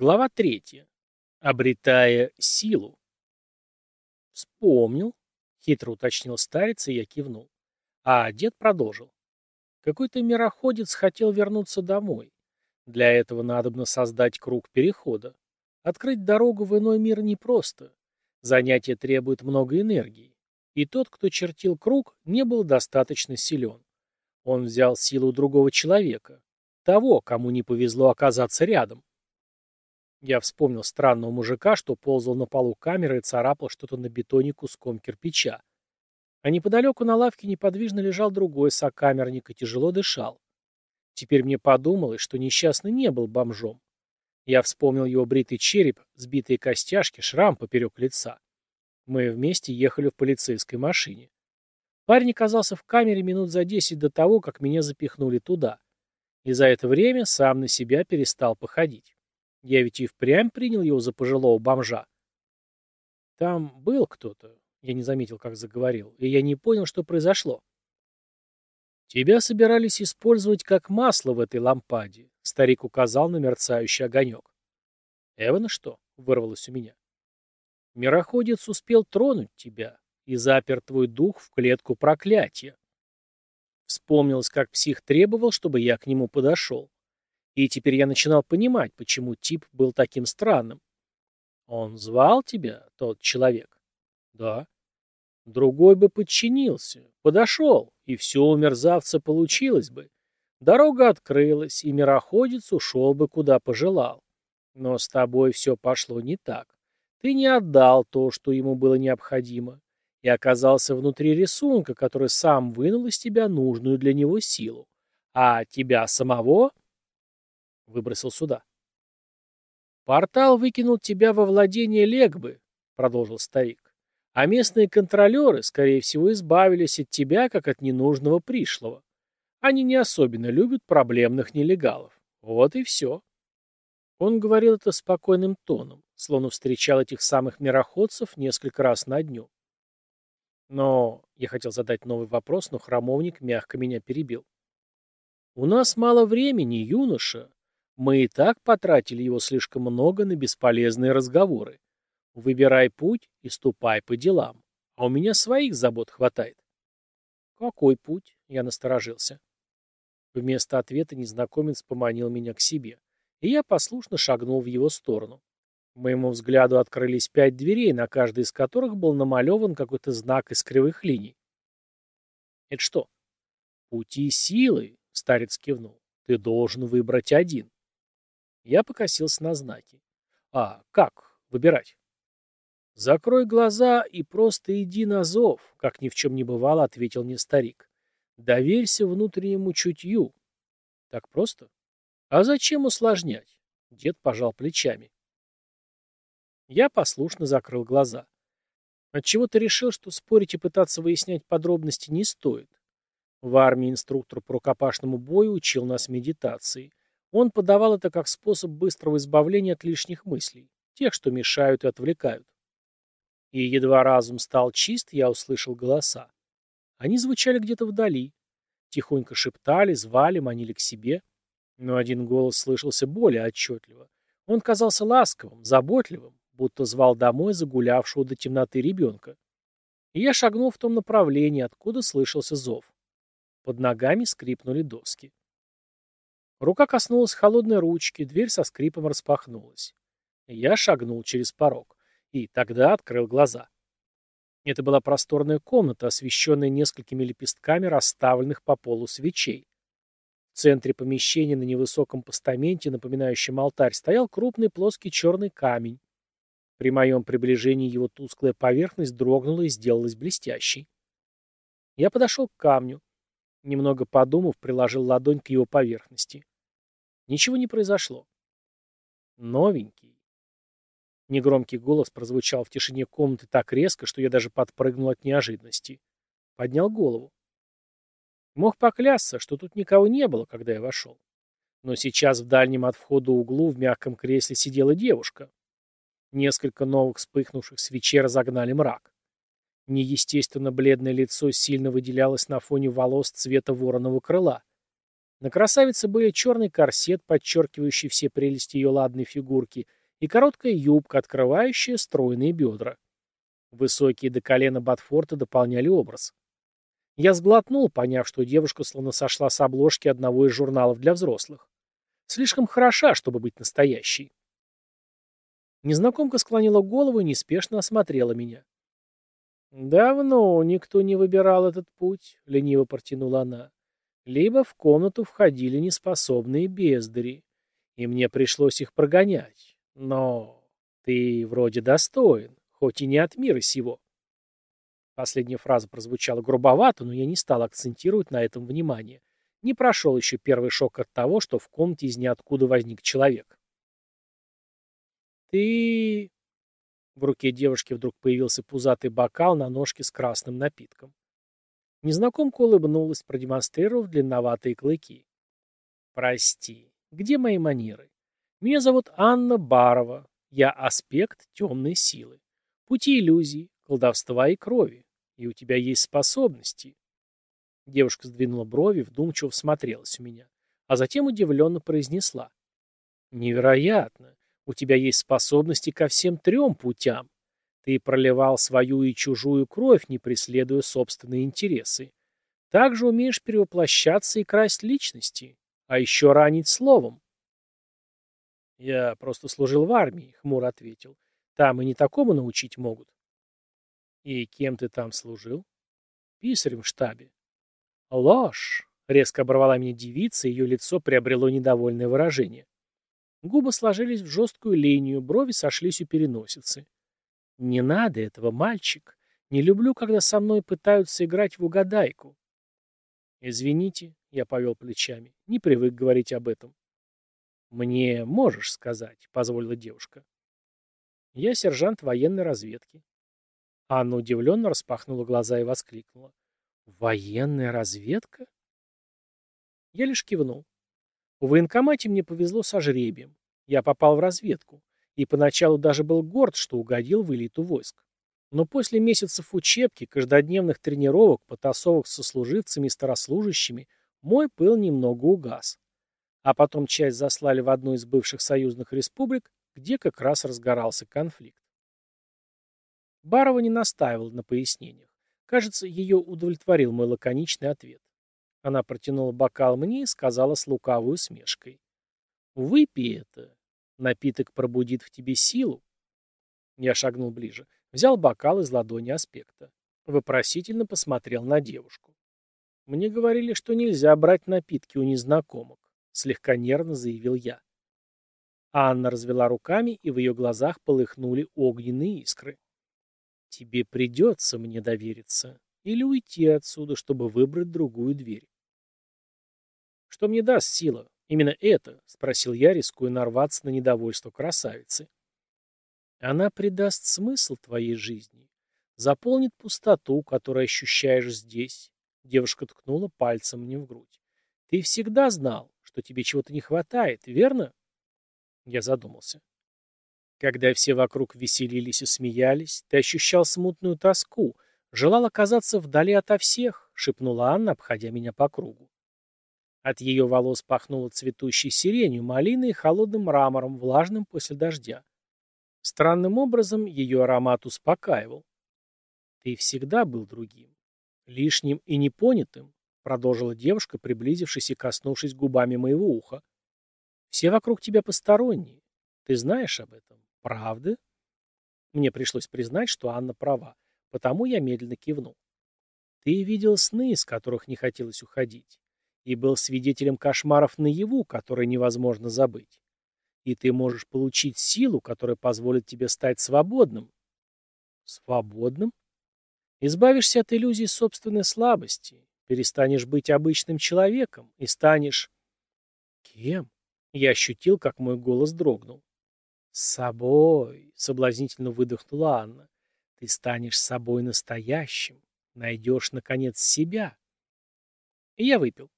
Глава третья. Обретая силу. Вспомнил, хитро уточнил старец, и я кивнул. А дед продолжил. Какой-то мироходец хотел вернуться домой. Для этого надобно создать круг перехода. Открыть дорогу в иной мир непросто. Занятие требует много энергии. И тот, кто чертил круг, не был достаточно силен. Он взял силу другого человека. Того, кому не повезло оказаться рядом. Я вспомнил странного мужика, что ползал на полу камеры и царапал что-то на бетоне куском кирпича. А неподалеку на лавке неподвижно лежал другой сокамерник и тяжело дышал. Теперь мне подумалось, что несчастный не был бомжом. Я вспомнил его бритый череп, сбитые костяшки, шрам поперек лица. Мы вместе ехали в полицейской машине. Парень оказался в камере минут за десять до того, как меня запихнули туда. И за это время сам на себя перестал походить. Я ведь и впрямь принял его за пожилого бомжа. Там был кто-то, я не заметил, как заговорил, и я не понял, что произошло. Тебя собирались использовать как масло в этой лампаде, старик указал на мерцающий огонек. Эвана что? Вырвалось у меня. Мироходец успел тронуть тебя и запер твой дух в клетку проклятия. Вспомнилось, как псих требовал, чтобы я к нему подошел. И теперь я начинал понимать, почему тип был таким странным. Он звал тебя, тот человек? Да. Другой бы подчинился, подошел, и все у мерзавца получилось бы. Дорога открылась, и мироходец ушел бы, куда пожелал. Но с тобой все пошло не так. Ты не отдал то, что ему было необходимо, и оказался внутри рисунка, который сам вынул из тебя нужную для него силу. А тебя самого Выбросил сюда. «Портал выкинул тебя во владение Легбы», — продолжил старик. «А местные контролеры, скорее всего, избавились от тебя, как от ненужного пришлого. Они не особенно любят проблемных нелегалов. Вот и все». Он говорил это спокойным тоном, словно встречал этих самых мироходцев несколько раз на дню. Но я хотел задать новый вопрос, но храмовник мягко меня перебил. «У нас мало времени, юноша. Мы и так потратили его слишком много на бесполезные разговоры. Выбирай путь и ступай по делам. А у меня своих забот хватает. Какой путь? Я насторожился. Вместо ответа незнакомец поманил меня к себе, и я послушно шагнул в его сторону. Моему взгляду открылись пять дверей, на каждой из которых был намалеван какой-то знак из кривых линий. «Это что?» «Пути силы», — старец кивнул. «Ты должен выбрать один. Я покосился на знаки. А, как выбирать? Закрой глаза и просто иди на зов, как ни в чем не бывало, ответил мне старик. Доверься внутреннему чутью. Так просто? А зачем усложнять? Дед пожал плечами. Я послушно закрыл глаза. Отчего-то решил, что спорить и пытаться выяснять подробности не стоит. В армии инструктор по рукопашному бою учил нас медитации. Он подавал это как способ быстрого избавления от лишних мыслей, тех, что мешают и отвлекают. И едва разум стал чист, я услышал голоса. Они звучали где-то вдали. Тихонько шептали, звали, манили к себе. Но один голос слышался более отчетливо. Он казался ласковым, заботливым, будто звал домой загулявшего до темноты ребенка. И я шагнул в том направлении, откуда слышался зов. Под ногами скрипнули доски. Рука коснулась холодной ручки, дверь со скрипом распахнулась. Я шагнул через порог. И тогда открыл глаза. Это была просторная комната, освещенная несколькими лепестками расставленных по полу свечей. В центре помещения на невысоком постаменте, напоминающем алтарь, стоял крупный плоский черный камень. При моем приближении его тусклая поверхность дрогнула и сделалась блестящей. Я подошел к камню. Немного подумав, приложил ладонь к его поверхности. Ничего не произошло. Новенький. Негромкий голос прозвучал в тишине комнаты так резко, что я даже подпрыгнул от неожиданности. Поднял голову. Мог поклясться, что тут никого не было, когда я вошел. Но сейчас в дальнем от входа углу в мягком кресле сидела девушка. Несколько новых вспыхнувших свечей разогнали мрак. Неестественно бледное лицо сильно выделялось на фоне волос цвета вороного крыла. На красавице были черный корсет, подчеркивающий все прелести ее ладной фигурки, и короткая юбка, открывающая стройные бедра. Высокие до колена ботфорты дополняли образ. Я сглотнул, поняв, что девушка словно сошла с обложки одного из журналов для взрослых. Слишком хороша, чтобы быть настоящей. Незнакомка склонила голову и неспешно осмотрела меня. «Давно никто не выбирал этот путь», — лениво протянула она. «Либо в комнату входили неспособные бездари, и мне пришлось их прогонять. Но ты вроде достоин, хоть и не от мира сего». Последняя фраза прозвучала грубовато, но я не стал акцентировать на этом внимание. Не прошел еще первый шок от того, что в комнате из ниоткуда возник человек. «Ты...» В руке девушки вдруг появился пузатый бокал на ножке с красным напитком. Незнакомка улыбнулась, продемонстрировав длинноватые клыки. «Прости, где мои манеры? Меня зовут Анна Барова. Я аспект темной силы. Пути иллюзий, колдовства и крови. И у тебя есть способности». Девушка сдвинула брови, вдумчиво всмотрелась у меня, а затем удивленно произнесла. «Невероятно! У тебя есть способности ко всем трем путям. Ты проливал свою и чужую кровь, не преследуя собственные интересы. Также умеешь перевоплощаться и красть личности, а еще ранить словом. Я просто служил в армии, хмуро ответил. Там и не такому научить могут. И кем ты там служил? Писарем в штабе. Ложь! Резко оборвала меня девица, ее лицо приобрело недовольное выражение. Губы сложились в жесткую линию, брови сошлись у переносицы. «Не надо этого, мальчик. Не люблю, когда со мной пытаются играть в угадайку». «Извините», — я повел плечами, — «не привык говорить об этом». «Мне можешь сказать», — позволила девушка. «Я сержант военной разведки». Анна удивленно распахнула глаза и воскликнула. «Военная разведка?» Я лишь кивнул. В военкомате мне повезло со жребием. Я попал в разведку. И поначалу даже был горд, что угодил в элиту войск. Но после месяцев учебки, каждодневных тренировок, потасовок со служивцами и старослужащими, мой пыл немного угас. А потом часть заслали в одну из бывших союзных республик, где как раз разгорался конфликт. Барова не настаивала на пояснениях. Кажется, ее удовлетворил мой лаконичный ответ. Она протянула бокал мне и сказала с лукавой усмешкой. «Выпей это. Напиток пробудит в тебе силу». Я шагнул ближе. Взял бокал из ладони аспекта. Вопросительно посмотрел на девушку. «Мне говорили, что нельзя брать напитки у незнакомок», — слегка нервно заявил я. Анна развела руками, и в ее глазах полыхнули огненные искры. «Тебе придется мне довериться», или уйти отсюда, чтобы выбрать другую дверь. «Что мне даст сила? Именно это?» — спросил я, рискуя нарваться на недовольство красавицы. «Она придаст смысл твоей жизни, заполнит пустоту, которую ощущаешь здесь». Девушка ткнула пальцем мне в грудь. «Ты всегда знал, что тебе чего-то не хватает, верно?» Я задумался. Когда все вокруг веселились и смеялись, ты ощущал смутную тоску — «Желал оказаться вдали ото всех», — шепнула Анна, обходя меня по кругу. От ее волос пахнуло цветущей сиренью, малиной и холодным мрамором, влажным после дождя. Странным образом ее аромат успокаивал. «Ты всегда был другим, лишним и непонятым», — продолжила девушка, приблизившись и коснувшись губами моего уха. «Все вокруг тебя посторонние. Ты знаешь об этом, правда?» Мне пришлось признать, что Анна права. Потому я медленно кивнул. Ты видел сны, из которых не хотелось уходить, и был свидетелем кошмаров наяву, которые невозможно забыть. И ты можешь получить силу, которая позволит тебе стать свободным. Свободным? Избавишься от иллюзий собственной слабости, перестанешь быть обычным человеком и станешь... Кем? Я ощутил, как мой голос дрогнул. «С собой», — соблазнительно выдохнула Анна. Ты станешь собой настоящим, найдешь, наконец, себя. И я выпил.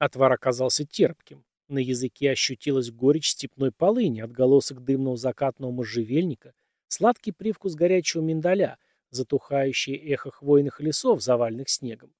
Отвар оказался терпким. На языке ощутилась горечь степной полыни, отголосок дымного закатного можжевельника, сладкий привкус горячего миндаля, затухающее эхо хвойных лесов, заваленных снегом.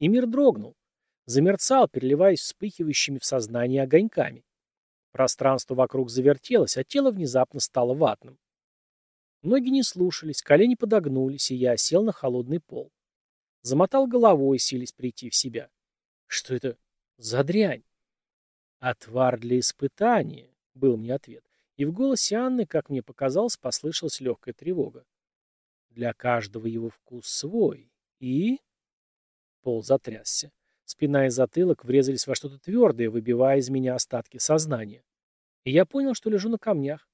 И мир дрогнул. Замерцал, переливаясь вспыхивающими в сознании огоньками. Пространство вокруг завертелось, а тело внезапно стало ватным. Ноги не слушались, колени подогнулись, и я сел на холодный пол. Замотал головой, силясь прийти в себя. Что это за дрянь? Отвар для испытания, был мне ответ. И в голосе Анны, как мне показалось, послышалась легкая тревога. Для каждого его вкус свой. И... Пол затрясся. Спина и затылок врезались во что-то твердое, выбивая из меня остатки сознания. И я понял, что лежу на камнях.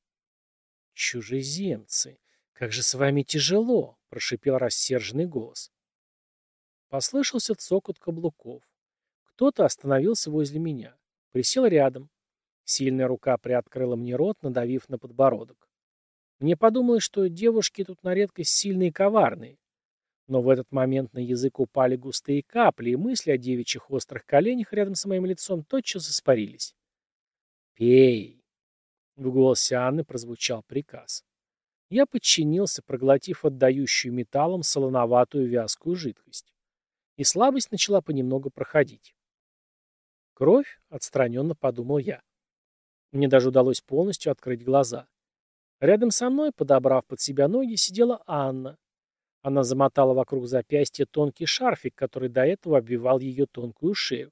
«Чужеземцы! Как же с вами тяжело!» — прошипел рассерженный голос. Послышался цокот каблуков. Кто-то остановился возле меня. Присел рядом. Сильная рука приоткрыла мне рот, надавив на подбородок. Мне подумалось, что девушки тут на редкость сильные и коварные. Но в этот момент на язык упали густые капли, и мысли о девичьих острых коленях рядом с моим лицом тотчас испарились. «Пей!» В голосе Анны прозвучал приказ. Я подчинился, проглотив отдающую металлом солоноватую вязкую жидкость. И слабость начала понемногу проходить. Кровь? Отстраненно подумал я. Мне даже удалось полностью открыть глаза. Рядом со мной, подобрав под себя ноги, сидела Анна. Она замотала вокруг запястья тонкий шарфик, который до этого обвивал ее тонкую шею.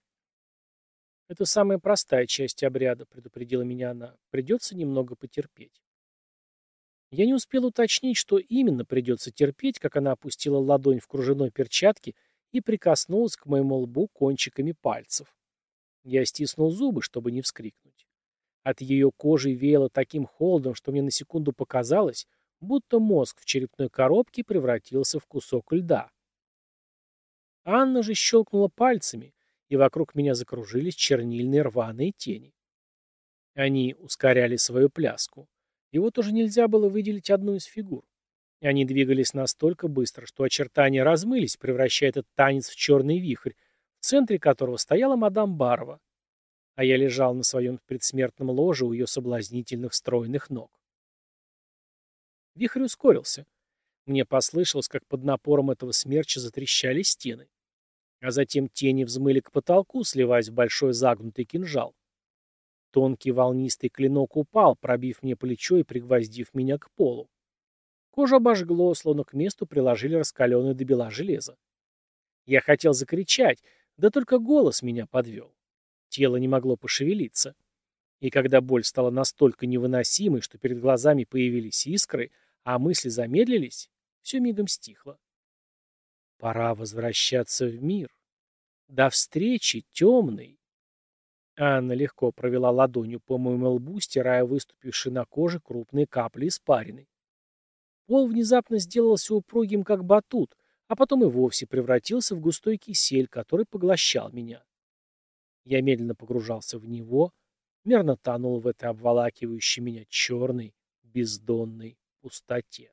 «Это самая простая часть обряда», — предупредила меня она. «Придется немного потерпеть». Я не успел уточнить, что именно придется терпеть, как она опустила ладонь в кружевной перчатке и прикоснулась к моему лбу кончиками пальцев. Я стиснул зубы, чтобы не вскрикнуть. От ее кожи веяло таким холодом, что мне на секунду показалось, будто мозг в черепной коробке превратился в кусок льда. Анна же щелкнула пальцами, и вокруг меня закружились чернильные рваные тени. Они ускоряли свою пляску. И вот уже нельзя было выделить одну из фигур. Они двигались настолько быстро, что очертания размылись, превращая этот танец в черный вихрь, в центре которого стояла мадам Барова, а я лежал на своем предсмертном ложе у ее соблазнительных стройных ног. Вихрь ускорился. Мне послышалось, как под напором этого смерча затрещали стены. А затем тени взмыли к потолку, сливаясь в большой загнутый кинжал. Тонкий волнистый клинок упал, пробив мне плечо и пригвоздив меня к полу. Кожу обожгло, словно к месту приложили раскаленное до бела железо. Я хотел закричать, да только голос меня подвел. Тело не могло пошевелиться. И когда боль стала настолько невыносимой, что перед глазами появились искры, а мысли замедлились, все мигом стихло. Пора возвращаться в мир. До встречи, темный. Анна легко провела ладонью по моему лбу, стирая выступившие на коже крупные капли испарины. Пол внезапно сделался упругим, как батут, а потом и вовсе превратился в густой кисель, который поглощал меня. Я медленно погружался в него, мерно тонул в этой обволакивающей меня черной, бездонной пустоте.